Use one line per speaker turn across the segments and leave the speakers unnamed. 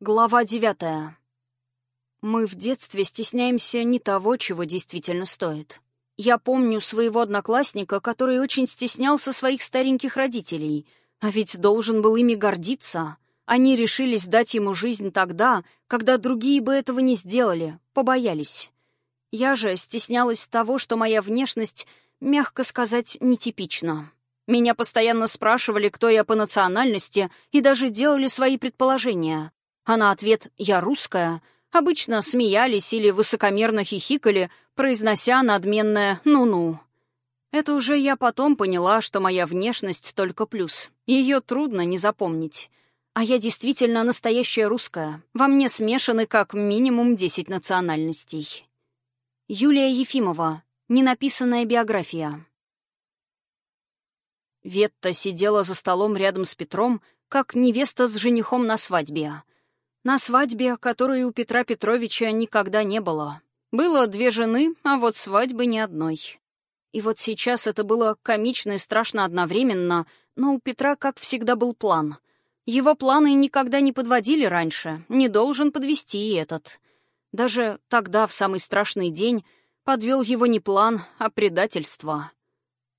Глава девятая. Мы в детстве стесняемся не того, чего действительно стоит. Я помню своего одноклассника, который очень стеснялся своих стареньких родителей, а ведь должен был ими гордиться. Они решились дать ему жизнь тогда, когда другие бы этого не сделали, побоялись. Я же стеснялась того, что моя внешность, мягко сказать, нетипична. Меня постоянно спрашивали, кто я по национальности, и даже делали свои предположения — а на ответ «я русская» обычно смеялись или высокомерно хихикали, произнося надменное «ну-ну». Это уже я потом поняла, что моя внешность только плюс. Ее трудно не запомнить. А я действительно настоящая русская. Во мне смешаны как минимум десять национальностей. Юлия Ефимова. Ненаписанная биография. Ветта сидела за столом рядом с Петром, как невеста с женихом на свадьбе — на свадьбе, которой у Петра Петровича никогда не было. Было две жены, а вот свадьбы ни одной. И вот сейчас это было комично и страшно одновременно, но у Петра, как всегда, был план. Его планы никогда не подводили раньше, не должен подвести и этот. Даже тогда, в самый страшный день, подвел его не план, а предательство.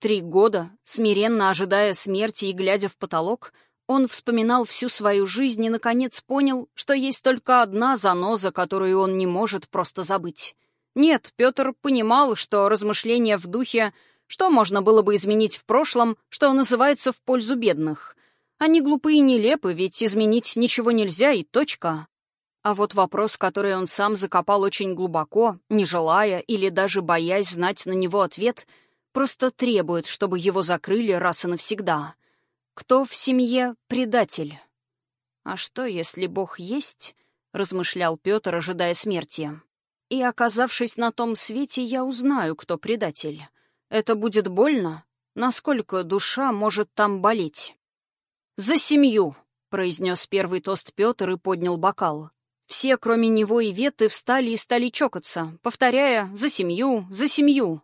Три года, смиренно ожидая смерти и глядя в потолок, он вспоминал всю свою жизнь и, наконец, понял, что есть только одна заноза, которую он не может просто забыть. Нет, Петр понимал, что размышления в духе «что можно было бы изменить в прошлом», что называется «в пользу бедных». Они глупы и нелепы, ведь изменить ничего нельзя и точка. А вот вопрос, который он сам закопал очень глубоко, не желая или даже боясь знать на него ответ, просто требует, чтобы его закрыли раз и навсегда. Кто в семье предатель? А что, если Бог есть? размышлял Петр, ожидая смерти. И, оказавшись на том свете, я узнаю, кто предатель. Это будет больно? Насколько душа может там болеть? «За семью!» — произнес первый тост Петр и поднял бокал. Все, кроме него и Веты, встали и стали чокаться, повторяя «за семью, за семью».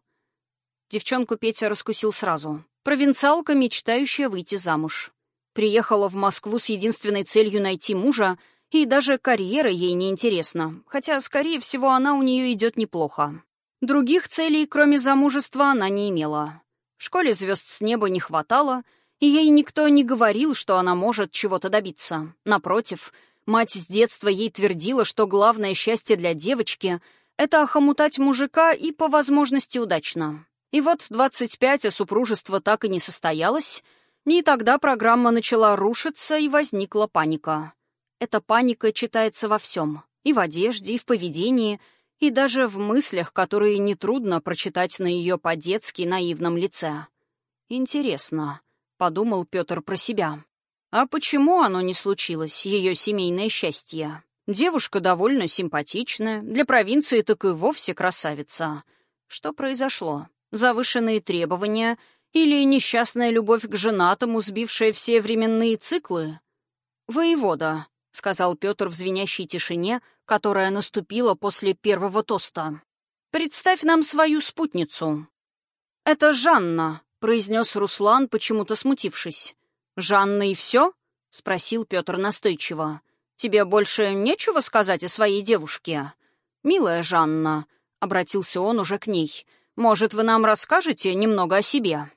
Девчонку Петя раскусил сразу. Провинциалка, мечтающая выйти замуж. Приехала в Москву с единственной целью найти мужа, и даже карьера ей не интересна, хотя, скорее всего, она у нее идет неплохо. Других целей, кроме замужества, она не имела. В школе звезд с неба не хватало, и ей никто не говорил, что она может чего-то добиться. Напротив, мать с детства ей твердила, что главное счастье для девочки — это охомутать мужика и, по возможности, удачно. И вот 25, а супружество так и не состоялось, и тогда программа начала рушиться, и возникла паника. Эта паника читается во всем. И в одежде, и в поведении, и даже в мыслях, которые нетрудно прочитать на ее по-детски наивном лице. «Интересно», — подумал Петр про себя. «А почему оно не случилось, ее семейное счастье? Девушка довольно симпатичная, для провинции так и вовсе красавица. Что произошло? Завышенные требования или несчастная любовь к женатому, сбившая все временные циклы? «Воевода», — сказал Петр в звенящей тишине, которая наступила после первого тоста. «Представь нам свою спутницу». «Это Жанна», — произнес Руслан, почему-то смутившись. «Жанна и все?» — спросил Петр настойчиво. «Тебе больше нечего сказать о своей девушке?» «Милая Жанна», — обратился он уже к ней, может, вы нам расскажете немного о себе?»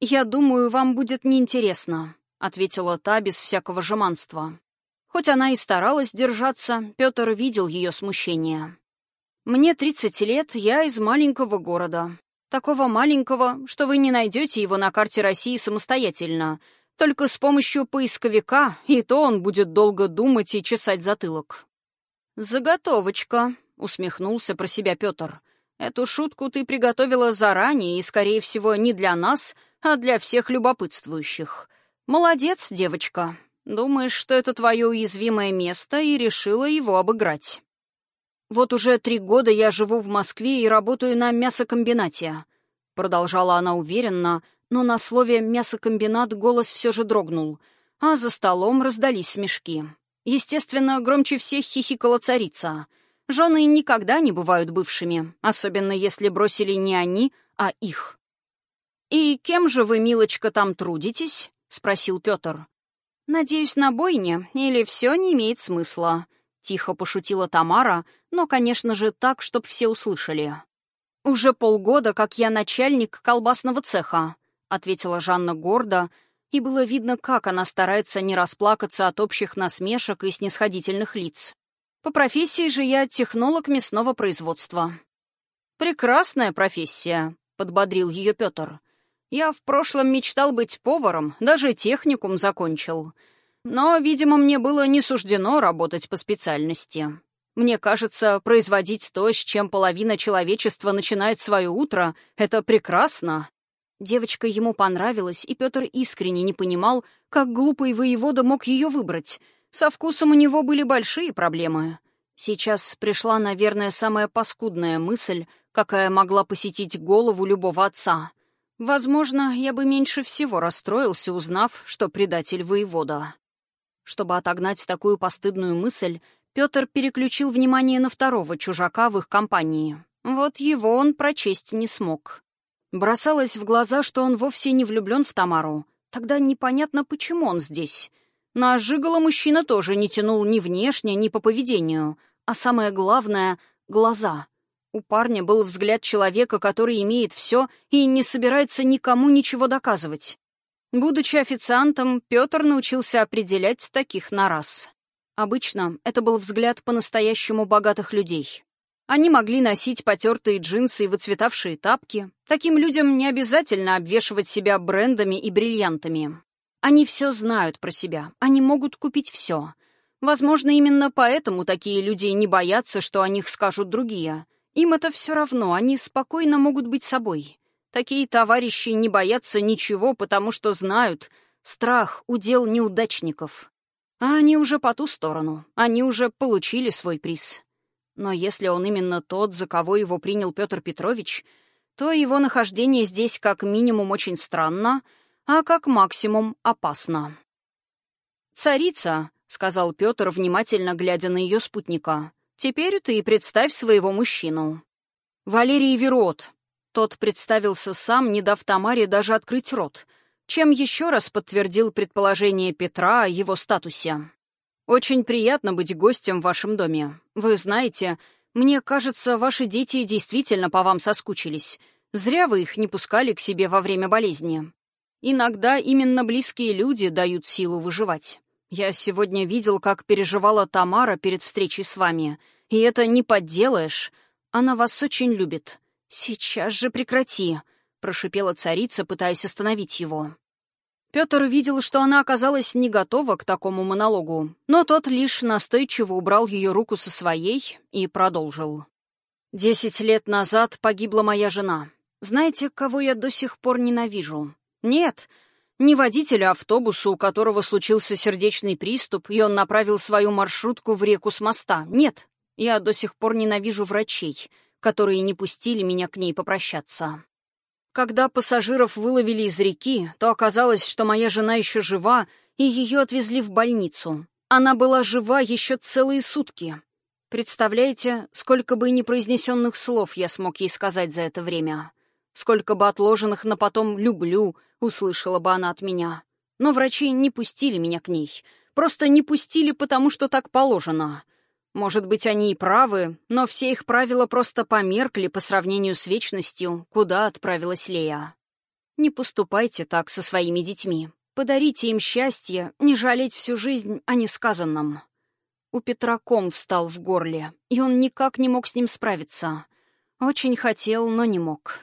«Я думаю, вам будет неинтересно», — ответила та без всякого жеманства. Хоть она и старалась держаться, Петр видел ее смущение. «Мне 30 лет, я из маленького города. Такого маленького, что вы не найдете его на карте России самостоятельно, только с помощью поисковика, и то он будет долго думать и чесать затылок». «Заготовочка», — усмехнулся про себя Петр. Эту шутку ты приготовила заранее и, скорее всего, не для нас, а для всех любопытствующих. Молодец, девочка. Думаешь, что это твое уязвимое место, и решила его обыграть. Вот уже три года я живу в Москве и работаю на мясокомбинате. Продолжала она уверенно, но на слове «мясокомбинат» голос все же дрогнул, а за столом раздались смешки. Естественно, громче всех хихикала царица — Жены никогда не бывают бывшими, особенно если бросили не они, а их. «И кем же вы, милочка, там трудитесь?» — спросил Петр. «Надеюсь, на бойне, или все не имеет смысла», — тихо пошутила Тамара, но, конечно же, так, чтоб все услышали. «Уже полгода, как я начальник колбасного цеха», — ответила Жанна гордо, и было видно, как она старается не расплакаться от общих насмешек и снисходительных лиц. По профессии же я технолог мясного производства. «Прекрасная профессия», — подбодрил ее Петр. «Я в прошлом мечтал быть поваром, даже техникум закончил. Но, видимо, мне было не суждено работать по специальности. Мне кажется, производить то, с чем половина человечества начинает свое утро, это прекрасно. Девочка ему понравилась, и Петр искренне не понимал, как глупый воевода мог ее выбрать. Со вкусом у него были большие проблемы. Сейчас пришла, наверное, самая паскудная мысль, какая могла посетить голову любого отца. Возможно, я бы меньше всего расстроился, узнав, что предатель воевода. Чтобы отогнать такую постыдную мысль, Петр переключил внимание на второго чужака в их компании. Вот его он прочесть не смог. Бросалось в глаза, что он вовсе не влюблен в Тамару. Тогда непонятно, почему он здесь. На Жигала мужчина тоже не тянул ни внешне, ни по поведению. А самое главное — глаза. У парня был взгляд человека, который имеет все и не собирается никому ничего доказывать. Будучи официантом, Петр научился определять таких на раз. Обычно это был взгляд по-настоящему богатых людей. Они могли носить потертые джинсы и выцветавшие тапки. Таким людям не обязательно обвешивать себя брендами и бриллиантами. Они все знают про себя, они могут купить все. Возможно, именно поэтому такие люди не боятся, что о них скажут другие. Им это все равно, они спокойно могут быть собой. Такие товарищи не боятся ничего, потому что знают, страх — удел неудачников. А они уже по ту сторону, они уже получили свой приз. Но если он именно тот, за кого его принял Петр Петрович, то его нахождение здесь как минимум очень странно, а как максимум опасно. «Царица», — сказал Петр, внимательно глядя на ее спутника, — «теперь ты представь своего мужчину». «Валерий Верот». Тот представился сам, не дав Тамаре даже открыть рот, чем еще раз подтвердил предположение Петра о его статусе. «Очень приятно быть гостем в вашем доме. Вы знаете, мне кажется, ваши дети действительно по вам соскучились. Зря вы их не пускали к себе во время болезни. Иногда именно близкие люди дают силу выживать. Я сегодня видел, как переживала Тамара перед встречей с вами. И это не подделаешь. Она вас очень любит. Сейчас же прекрати», — прошипела царица, пытаясь остановить его. Петр видел, что она оказалась не готова к такому монологу, но тот лишь настойчиво убрал ее руку со своей и продолжил. «Десять лет назад погибла моя жена. Знаете, кого я до сих пор ненавижу? Нет, не водителя автобуса, у которого случился сердечный приступ, и он направил свою маршрутку в реку с моста. Нет, я до сих пор ненавижу врачей, которые не пустили меня к ней попрощаться. Когда пассажиров выловили из реки, то оказалось, что моя жена еще жива, и ее отвезли в больницу. Она была жива еще целые сутки. Представляете, сколько бы непроизнесенных слов я смог ей сказать за это время? Сколько бы отложенных на потом «люблю» услышала бы она от меня. Но врачи не пустили меня к ней. Просто не пустили, потому что так положено. Может быть, они и правы, но все их правила просто померкли по сравнению с вечностью, куда отправилась Лея. Не поступайте так со своими детьми. Подарите им счастье, не жалеть всю жизнь о несказанном. У Петра ком встал в горле, и он никак не мог с ним справиться. Очень хотел, но не мог.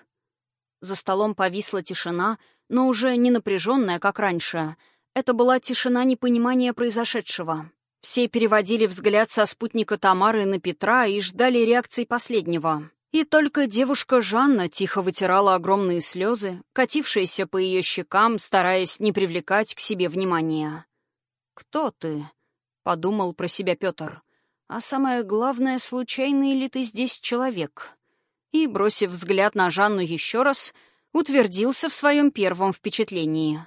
За столом повисла тишина, но уже не напряженная, как раньше. Это была тишина непонимания произошедшего. Все переводили взгляд со спутника Тамары на Петра и ждали реакции последнего. И только девушка Жанна тихо вытирала огромные слезы, катившиеся по ее щекам, стараясь не привлекать к себе внимания. «Кто ты?» — подумал про себя Петр. «А самое главное, случайный ли ты здесь человек?» И, бросив взгляд на Жанну еще раз, утвердился в своем первом впечатлении.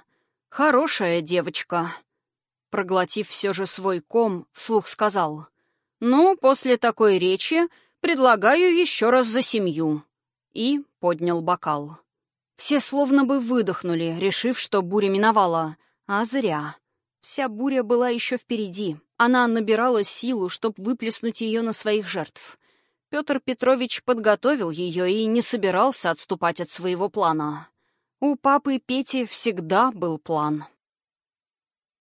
«Хорошая девочка». Проглотив все же свой ком, вслух сказал. «Ну, после такой речи предлагаю еще раз за семью». И поднял бокал. Все словно бы выдохнули, решив, что буря миновала. А зря. Вся буря была еще впереди. Она набирала силу, чтобы выплеснуть ее на своих жертв. Петр Петрович подготовил ее и не собирался отступать от своего плана. У папы Пети всегда был план.